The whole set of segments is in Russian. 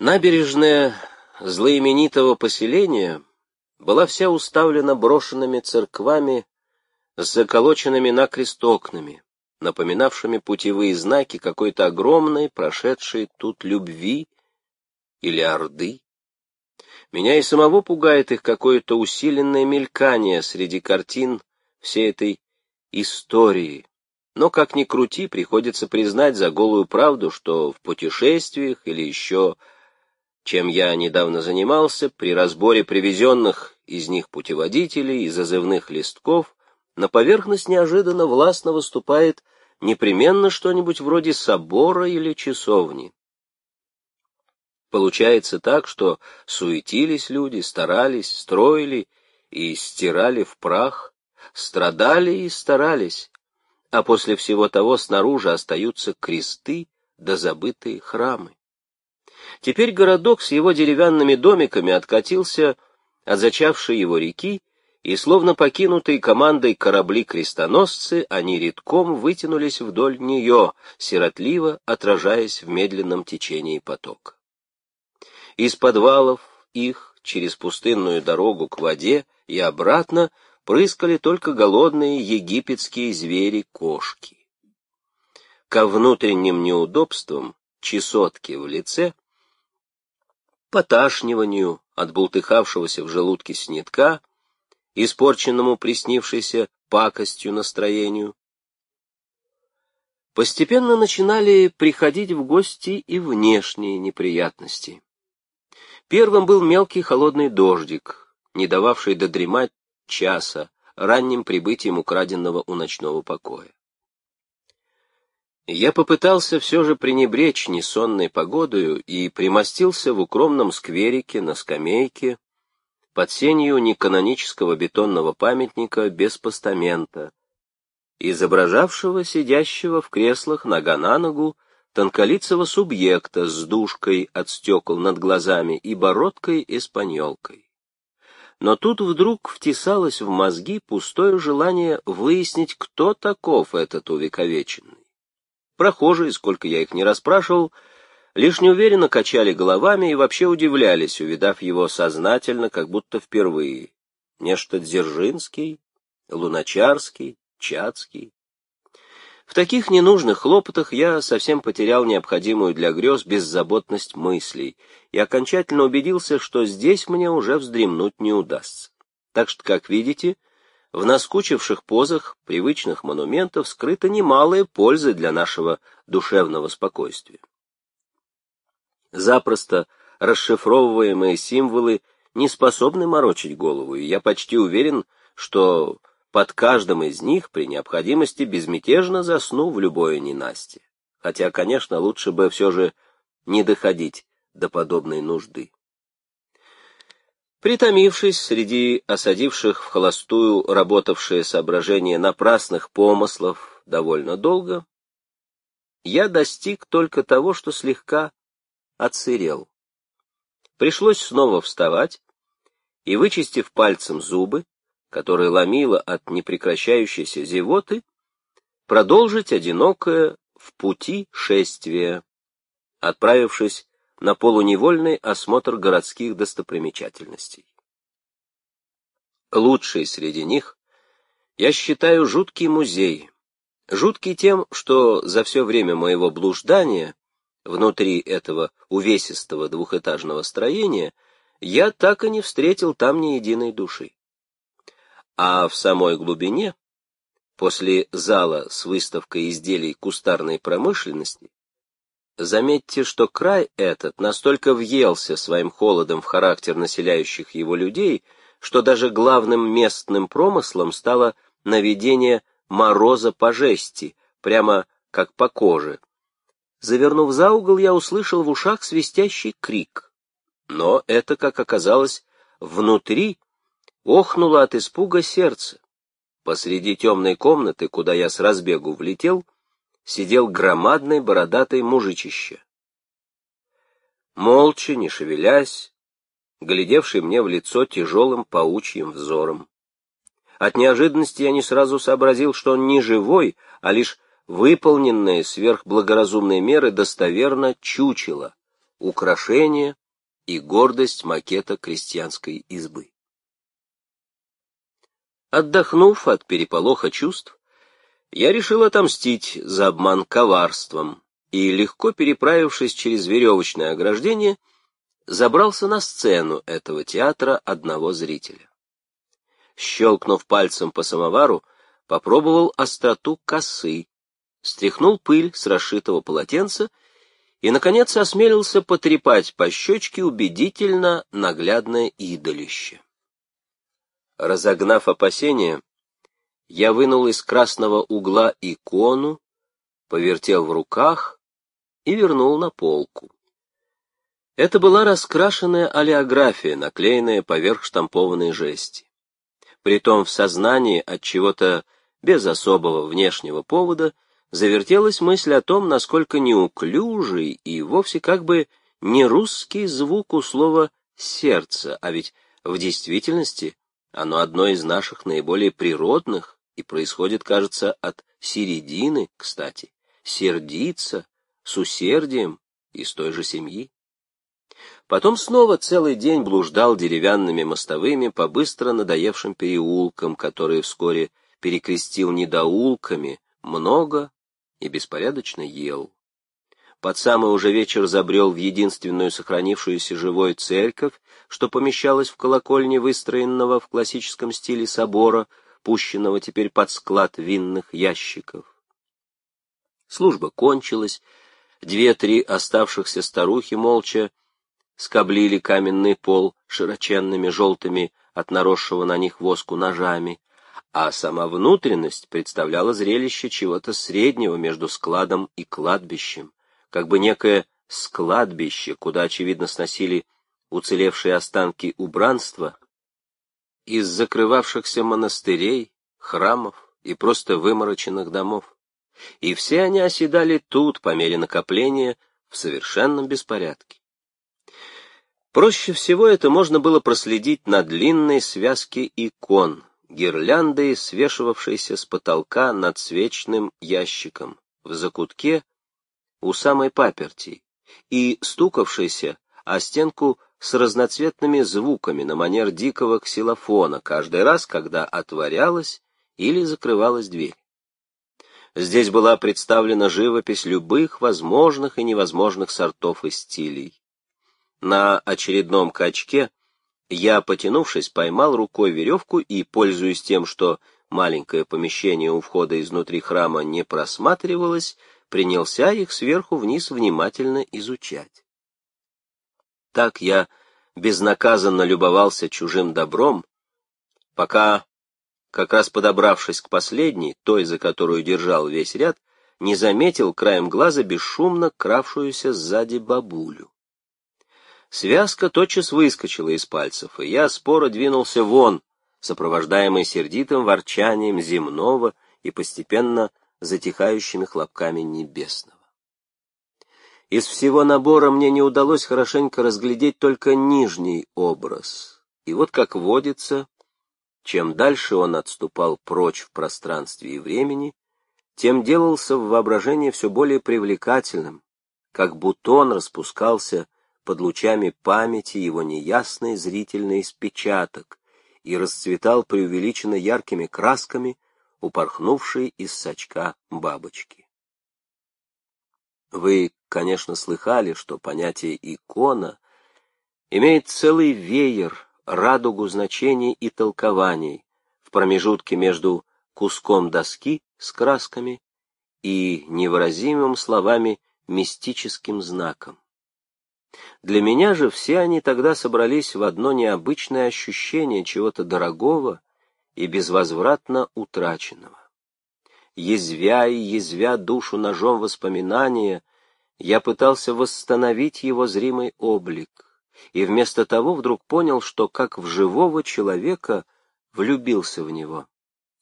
Набережная злоименитого поселения была вся уставлена брошенными церквами с заколоченными накрест окнами, напоминавшими путевые знаки какой-то огромной, прошедшей тут любви или орды. Меня и самого пугает их какое-то усиленное мелькание среди картин всей этой истории. Но, как ни крути, приходится признать за голую правду, что в путешествиях или еще чем я недавно занимался, при разборе привезенных из них путеводителей и зазывных листков, на поверхность неожиданно властно выступает непременно что-нибудь вроде собора или часовни. Получается так, что суетились люди, старались, строили и стирали в прах, страдали и старались, а после всего того снаружи остаются кресты да забытые храмы. Теперь городок с его деревянными домиками откатился от зачавшей его реки, и, словно покинутые командой корабли-крестоносцы, они редком вытянулись вдоль нее, сиротливо отражаясь в медленном течении потока. Из подвалов их через пустынную дорогу к воде и обратно прыскали только голодные египетские звери-кошки. Ко внутренним неудобствам чесотки в лице поташниванию от бултыхавшегося в желудке снитка, испорченному приснившейся пакостью настроению. Постепенно начинали приходить в гости и внешние неприятности. Первым был мелкий холодный дождик, не дававший додремать часа ранним прибытием украденного у ночного покоя. Я попытался все же пренебречь несонной погодою и примостился в укромном скверике на скамейке под сенью неканонического бетонного памятника без постамента, изображавшего сидящего в креслах нога на ногу тонколицего субъекта с душкой от стекол над глазами и бородкой-эспаньолкой. Но тут вдруг втесалось в мозги пустое желание выяснить, кто таков этот увековеченный. Прохожие, сколько я их не расспрашивал, лишь неуверенно качали головами и вообще удивлялись, увидав его сознательно, как будто впервые. Нечто Дзержинский, Луначарский, Чацкий. В таких ненужных хлопотах я совсем потерял необходимую для грез беззаботность мыслей и окончательно убедился, что здесь мне уже вздремнуть не удастся. Так что, как видите, в наскучивших позах привычных монументов скрыта немалая польза для нашего душевного спокойствия. Запросто расшифровываемые символы не способны морочить голову, и я почти уверен, что под каждым из них при необходимости безмятежно засну в любое ненастье. Хотя, конечно, лучше бы все же не доходить до подобной нужды. Притомившись среди осадивших в холостую работавшие соображения напрасных помыслов довольно долго, я достиг только того, что слегка отсырел. Пришлось снова вставать и, вычистив пальцем зубы, которые ломило от непрекращающейся зевоты, продолжить одинокое в пути шествие, отправившись на полуневольный осмотр городских достопримечательностей. Лучший среди них я считаю жуткий музей. Жуткий тем, что за все время моего блуждания внутри этого увесистого двухэтажного строения я так и не встретил там ни единой души. А в самой глубине, после зала с выставкой изделий кустарной промышленности, Заметьте, что край этот настолько въелся своим холодом в характер населяющих его людей, что даже главным местным промыслом стало наведение мороза по жести, прямо как по коже. Завернув за угол, я услышал в ушах свистящий крик. Но это, как оказалось, внутри охнуло от испуга сердце. Посреди темной комнаты, куда я с разбегу влетел, — сидел громадный бородатый мужичище. Молча, не шевелясь, глядевший мне в лицо тяжелым паучьим взором. От неожиданности я не сразу сообразил, что он не живой, а лишь выполненные сверхблагоразумные меры достоверно чучело, украшение и гордость макета крестьянской избы. Отдохнув от переполоха чувств, я решил отомстить за обман коварством и, легко переправившись через веревочное ограждение, забрался на сцену этого театра одного зрителя. Щелкнув пальцем по самовару, попробовал остроту косы, стряхнул пыль с расшитого полотенца и, наконец, осмелился потрепать по щечке убедительно наглядное идолище. Разогнав опасения, я вынул из красного угла икону, повертел в руках и вернул на полку. Это была раскрашенная олеография, наклеенная поверх штампованной жести. Притом в сознании от чего-то без особого внешнего повода завертелась мысль о том, насколько неуклюжий и вовсе как бы не русский звук у слова «сердце», а ведь в действительности оно одно из наших наиболее природных и происходит, кажется, от середины, кстати, сердиться, с усердием из той же семьи. Потом снова целый день блуждал деревянными мостовыми по быстро надоевшим переулкам, которые вскоре перекрестил недоулками, много и беспорядочно ел. Под самый уже вечер забрел в единственную сохранившуюся живой церковь, что помещалась в колокольне выстроенного в классическом стиле собора, пущенного теперь под склад винных ящиков. Служба кончилась, две-три оставшихся старухи молча скоблили каменный пол широченными желтыми от наросшего на них воску ножами, а сама внутренность представляла зрелище чего-то среднего между складом и кладбищем, как бы некое складбище, куда, очевидно, сносили уцелевшие останки убранства из закрывавшихся монастырей, храмов и просто вымороченных домов. И все они оседали тут по мере накопления в совершенном беспорядке. Проще всего это можно было проследить на длинной связке икон, гирляндой, свешивавшейся с потолка над свечным ящиком, в закутке у самой паперти, и стукавшейся о стенку с разноцветными звуками на манер дикого ксилофона каждый раз, когда отворялась или закрывалась дверь. Здесь была представлена живопись любых возможных и невозможных сортов и стилей. На очередном качке я, потянувшись, поймал рукой веревку и, пользуясь тем, что маленькое помещение у входа изнутри храма не просматривалось, принялся их сверху вниз внимательно изучать. Так я безнаказанно любовался чужим добром, пока, как раз подобравшись к последней, той, за которую держал весь ряд, не заметил краем глаза бесшумно кравшуюся сзади бабулю. Связка тотчас выскочила из пальцев, и я споро двинулся вон, сопровождаемый сердитым ворчанием земного и постепенно затихающими хлопками небесного. Из всего набора мне не удалось хорошенько разглядеть только нижний образ. И вот как водится, чем дальше он отступал прочь в пространстве и времени, тем делался в воображении все более привлекательным, как бутон распускался под лучами памяти его неясный зрительный спечаток и расцветал преувеличенно яркими красками, упорхнувшей из сачка бабочки. Вы, конечно, слыхали, что понятие «икона» имеет целый веер, радугу значений и толкований в промежутке между куском доски с красками и невыразимым словами мистическим знаком. Для меня же все они тогда собрались в одно необычное ощущение чего-то дорогого и безвозвратно утраченного. Язвя и язвя душу ножом воспоминания, я пытался восстановить его зримый облик, и вместо того вдруг понял, что как в живого человека влюбился в него,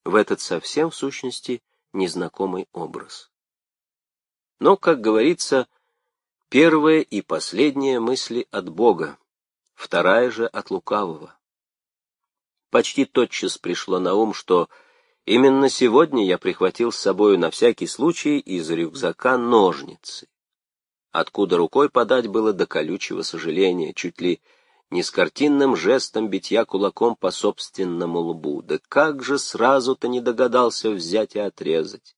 в этот совсем в сущности незнакомый образ. Но, как говорится, первая и последняя мысли от Бога, вторая же от лукавого. Почти тотчас пришло на ум, что Именно сегодня я прихватил с собою на всякий случай из рюкзака ножницы. Откуда рукой подать было до колючего сожаления, чуть ли не с картинным жестом битья кулаком по собственному лбу. Да как же сразу-то не догадался взять и отрезать?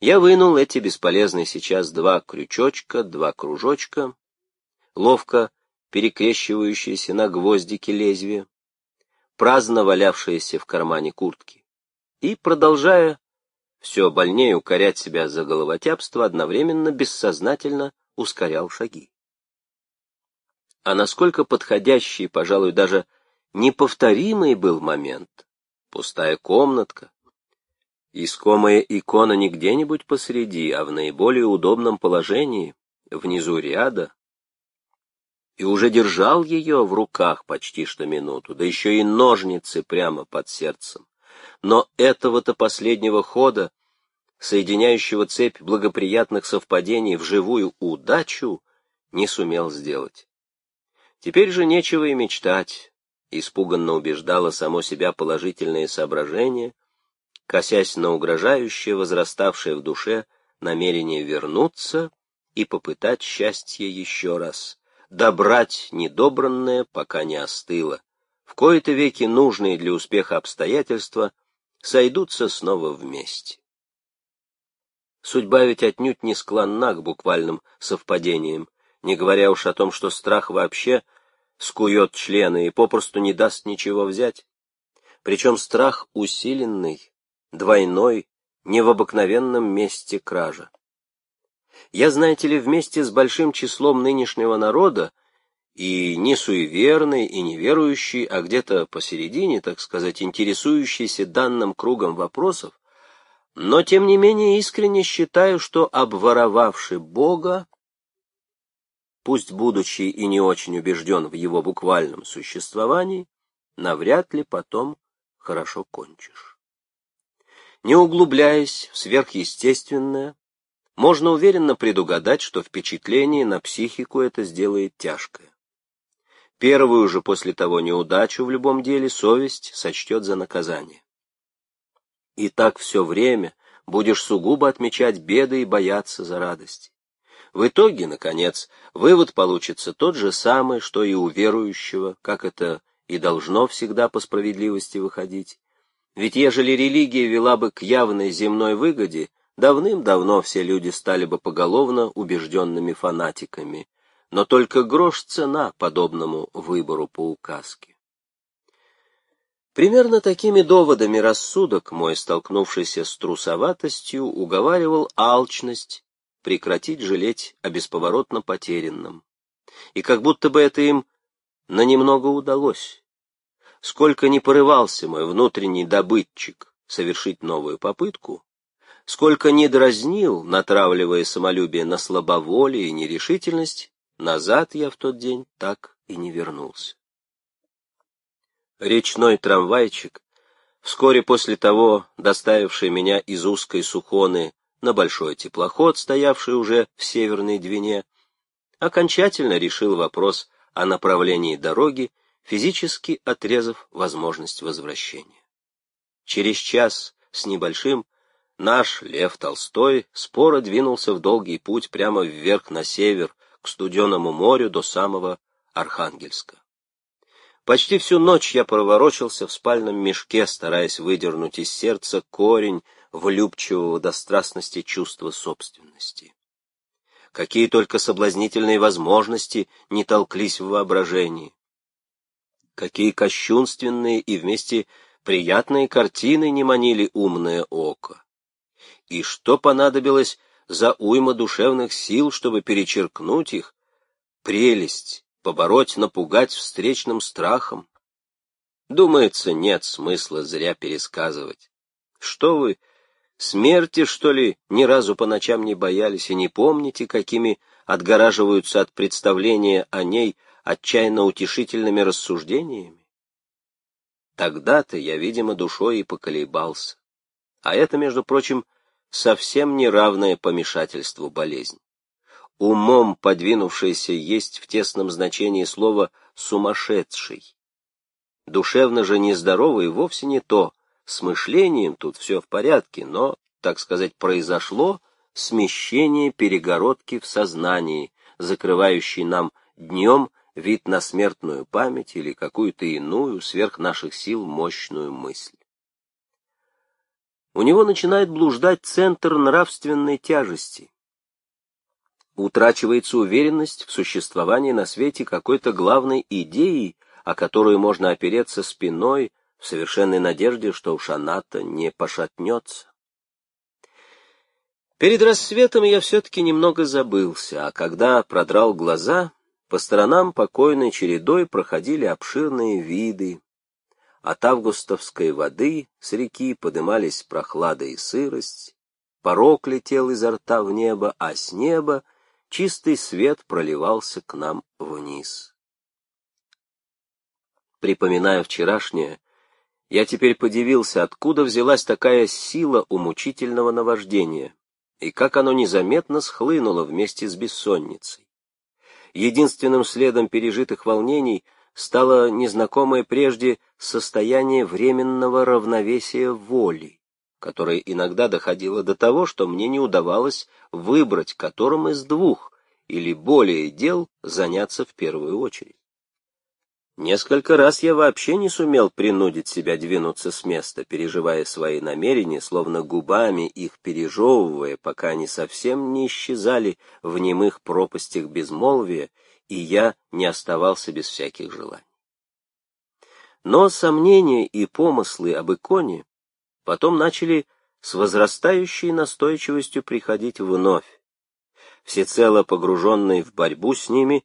Я вынул эти бесполезные сейчас два крючочка, два кружочка, ловко перекрещивающиеся на гвоздике лезвия, праздно валявшиеся в кармане куртки, и, продолжая все больнее укорять себя за головотяпство, одновременно бессознательно ускорял шаги. А насколько подходящий, пожалуй, даже неповторимый был момент. Пустая комнатка, искомая икона не где-нибудь посреди, а в наиболее удобном положении, внизу ряда, и уже держал ее в руках почти что минуту, да еще и ножницы прямо под сердцем. Но этого-то последнего хода, соединяющего цепь благоприятных совпадений в живую удачу, не сумел сделать. Теперь же нечего и мечтать, испуганно убеждало само себя положительное соображение, косясь на угрожающее, возраставшее в душе намерение вернуться и попытать счастье еще раз добрать недобранное, пока не остыло. В кои-то веки нужные для успеха обстоятельства сойдутся снова вместе. Судьба ведь отнюдь не склонна к буквальным совпадениям, не говоря уж о том, что страх вообще скует члены и попросту не даст ничего взять. Причем страх усиленный, двойной, не в обыкновенном месте кража. Я, знаете ли, вместе с большим числом нынешнего народа, и не суеверный, и неверующий, а где-то посередине, так сказать, интересующийся данным кругом вопросов, но тем не менее искренне считаю, что обворовавший Бога, пусть будучи и не очень убежден в его буквальном существовании, навряд ли потом хорошо кончишь. Не углубляясь в сверхъестественное, можно уверенно предугадать, что впечатление на психику это сделает тяжкое. Первую же после того неудачу в любом деле совесть сочтет за наказание. И так все время будешь сугубо отмечать беды и бояться за радости. В итоге, наконец, вывод получится тот же самый, что и у верующего, как это и должно всегда по справедливости выходить. Ведь ежели религия вела бы к явной земной выгоде, давным-давно все люди стали бы поголовно убежденными фанатиками, но только грош цена подобному выбору по указке. Примерно такими доводами рассудок мой, столкнувшийся с трусоватостью, уговаривал алчность прекратить жалеть о бесповоротно потерянном. И как будто бы это им на немного удалось. Сколько ни порывался мой внутренний добытчик совершить новую попытку, Сколько не дразнил, натравливая самолюбие на слабоволие и нерешительность, назад я в тот день так и не вернулся. Речной трамвайчик, вскоре после того доставивший меня из узкой Сухоны на большой теплоход, стоявший уже в Северной Двине, окончательно решил вопрос о направлении дороги, физически отрезав возможность возвращения. Через час с небольшим Наш Лев Толстой споро двинулся в долгий путь прямо вверх на север, к Студенному морю до самого Архангельска. Почти всю ночь я проворочился в спальном мешке, стараясь выдернуть из сердца корень влюбчивого до страстности чувства собственности. Какие только соблазнительные возможности не толклись в воображении. Какие кощунственные и вместе приятные картины не манили умное око и что понадобилось за уйма душевных сил, чтобы перечеркнуть их, прелесть, побороть, напугать встречным страхом. Думается, нет смысла зря пересказывать. Что вы, смерти, что ли, ни разу по ночам не боялись и не помните, какими отгораживаются от представления о ней отчаянно утешительными рассуждениями? Тогда-то я, видимо, душой и поколебался. А это, между прочим, совсем неравное помешательству болезнь. Умом подвинувшийся есть в тесном значении слова «сумасшедший». Душевно же нездоровый вовсе не то, с мышлением тут все в порядке, но, так сказать, произошло смещение перегородки в сознании, закрывающей нам днем вид на смертную память или какую-то иную, сверх наших сил, мощную мысль. У него начинает блуждать центр нравственной тяжести. Утрачивается уверенность в существовании на свете какой-то главной идеи, о которую можно опереться спиной, в совершенной надежде, что уж она-то не пошатнется. Перед рассветом я все-таки немного забылся, а когда продрал глаза, по сторонам покойной чередой проходили обширные виды. От августовской воды с реки подымались прохлада и сырость, порог летел изо рта в небо, а с неба чистый свет проливался к нам вниз. Припоминая вчерашнее, я теперь подивился, откуда взялась такая сила у мучительного наваждения, и как оно незаметно схлынуло вместе с бессонницей. Единственным следом пережитых волнений стало незнакомое прежде состояние временного равновесия воли, которое иногда доходило до того, что мне не удавалось выбрать, которым из двух или более дел заняться в первую очередь. Несколько раз я вообще не сумел принудить себя двинуться с места, переживая свои намерения, словно губами их пережевывая, пока они совсем не исчезали в немых пропастях безмолвия, и я не оставался без всяких желаний. Но сомнения и помыслы об иконе потом начали с возрастающей настойчивостью приходить вновь. Всецело погруженный в борьбу с ними,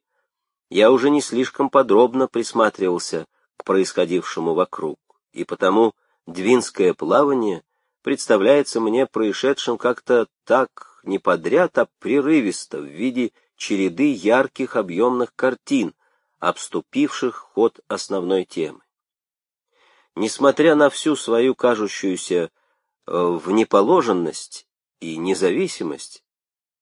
я уже не слишком подробно присматривался к происходившему вокруг, и потому двинское плавание представляется мне происшедшим как-то так не подряд, а прерывисто в виде череды ярких объемных картин, обступивших ход основной темы. Несмотря на всю свою кажущуюся э, внеположенность и независимость,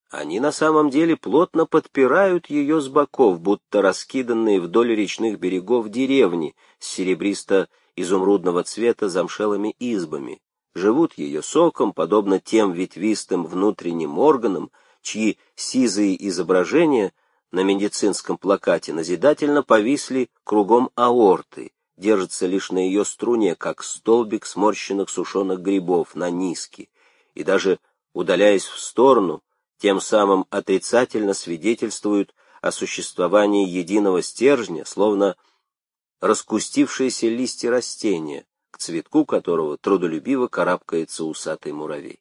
они на самом деле плотно подпирают ее с боков, будто раскиданные вдоль речных берегов деревни с серебристо-изумрудного цвета замшелыми избами, живут ее соком, подобно тем ветвистым внутренним органам, чьи сизые изображения на медицинском плакате назидательно повисли кругом аорты, держатся лишь на ее струне, как столбик сморщенных сушеных грибов на низке, и даже, удаляясь в сторону, тем самым отрицательно свидетельствуют о существовании единого стержня, словно раскустившиеся листья растения, к цветку которого трудолюбиво карабкается усатый муравей.